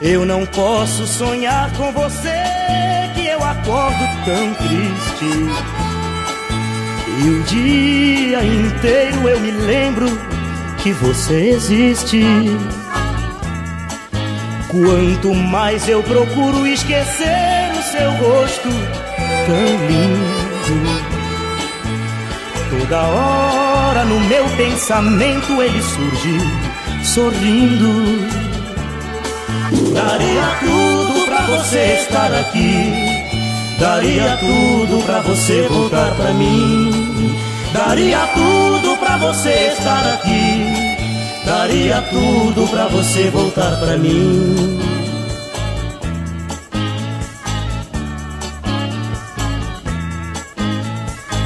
Eu não posso sonhar com você que eu acordo tão triste. E o dia inteiro eu me lembro que você existe. Quanto mais eu procuro esquecer o seu rosto tão lindo. Toda hora no meu pensamento ele surge sorrindo. Daria tudo pra você estar aqui. Daria tudo pra você voltar pra mim. Daria tudo pra você estar aqui. Daria tudo pra você voltar pra mim.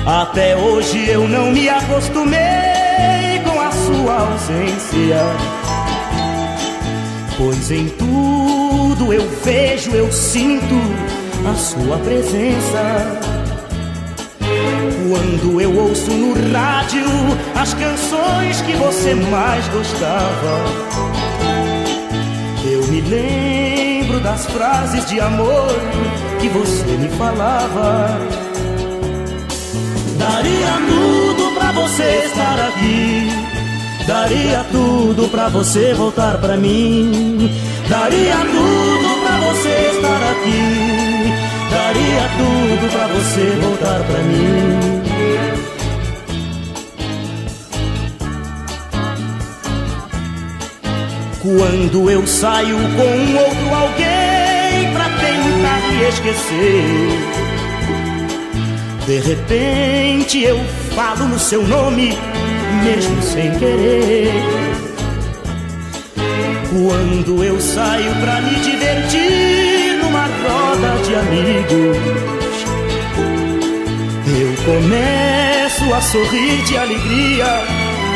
Até hoje eu não me acostumei com a sua ausência. Pois em tudo eu vejo, eu sinto a sua presença. Quando eu ouço no rádio as canções que você mais gostava, eu me lembro das frases de amor que você me falava. Daria tudo pra você voltar pra mim. Daria tudo pra você estar aqui. Daria tudo pra você voltar pra mim. Quando eu saio com outro alguém pra tentar me esquecer. De repente eu falo no seu nome, mesmo sem querer. Quando eu saio pra me divertir numa roda de amigos, eu começo a sorrir de alegria,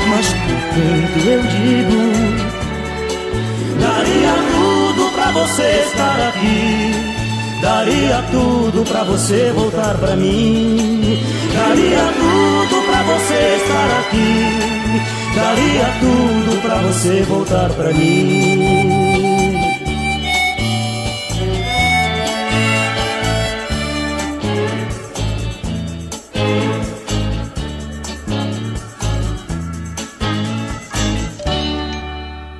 mas dentro eu digo: daria tudo pra você estar aqui. Daria tudo pra você voltar pra mim. Daria tudo você estar aqui. Daria tudo pra você voltar pra mim.